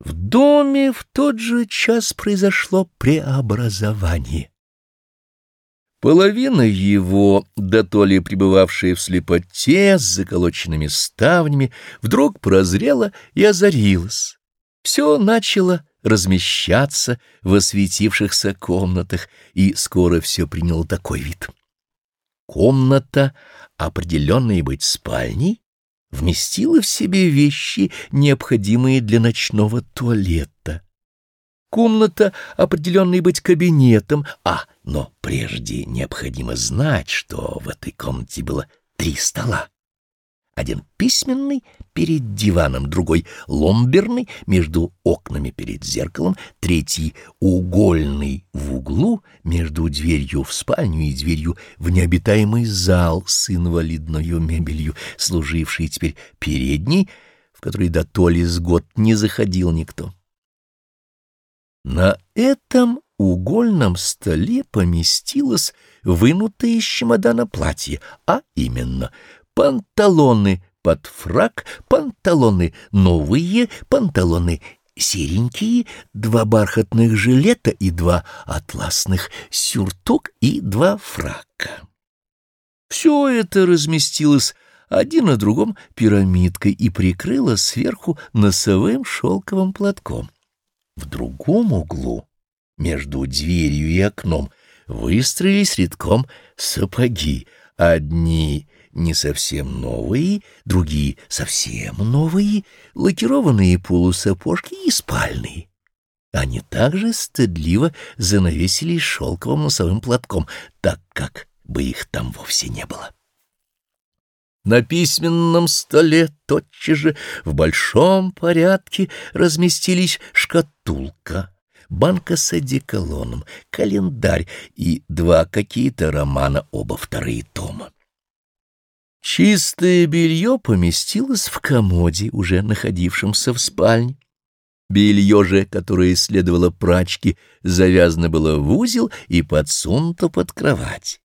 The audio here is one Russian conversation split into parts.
В доме в тот же час произошло преобразование. Половина его, да то ли пребывавшая в слепоте с заколоченными ставнями, вдруг прозрела и озарилась. Все начало размещаться в осветившихся комнатах, и скоро все приняло такой вид. Комната, определенная быть спальней, вместила в себе вещи, необходимые для ночного туалета. Комната, определенная быть кабинетом, а, но прежде необходимо знать, что в этой комнате было три стола. Один письменный перед диваном, другой ломберный между окнами перед зеркалом, третий угольный в углу между дверью в спальню и дверью в необитаемый зал с инвалидной мебелью, служивший теперь передней, в который до толи с год не заходил никто. На этом угольном столе поместилось вынутое из чемодана платье, а именно — панталоны под фрак, панталоны новые, панталоны серенькие, два бархатных жилета и два атласных сюртук и два фрака. Все это разместилось один на другом пирамидкой и прикрыло сверху носовым шелковым платком. В другом углу, между дверью и окном, выстроились редком сапоги, одни не совсем новые, другие совсем новые, лакированные полусапожки и спальные. Они также стыдливо занавесили шелковым носовым платком, так как бы их там вовсе не было. На письменном столе тотчас же в большом порядке разместились шкатулка, банка с одеколоном, календарь и два какие-то романа, оба вторые тома. Чистое белье поместилось в комоде, уже находившемся в спальне. Белье же, которое следовало прачке, завязано было в узел и подсунуто под кровать.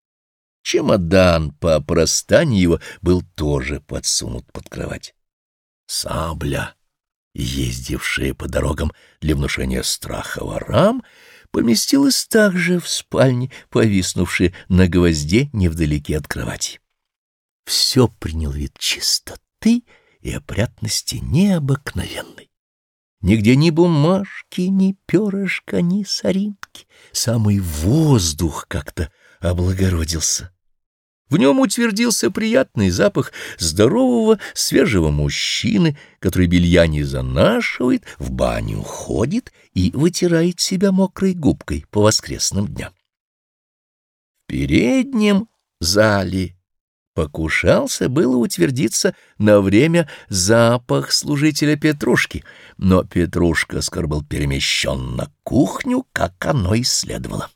Чемодан по опростанию его был тоже подсунут под кровать. Сабля, ездившая по дорогам для внушения страха ворам, поместилась также в спальне, повиснувшей на гвозде невдалеке от кровати все принял вид чистоты и опрятности необыкновенной. Нигде ни бумажки, ни перышка, ни соринки. Самый воздух как-то облагородился. В нем утвердился приятный запах здорового, свежего мужчины, который белья не занашивает, в баню ходит и вытирает себя мокрой губкой по воскресным дням. В переднем зале Покушался было утвердиться на время запах служителя Петрушки, но Петрушка скоро был перемещен на кухню, как оно и следовало.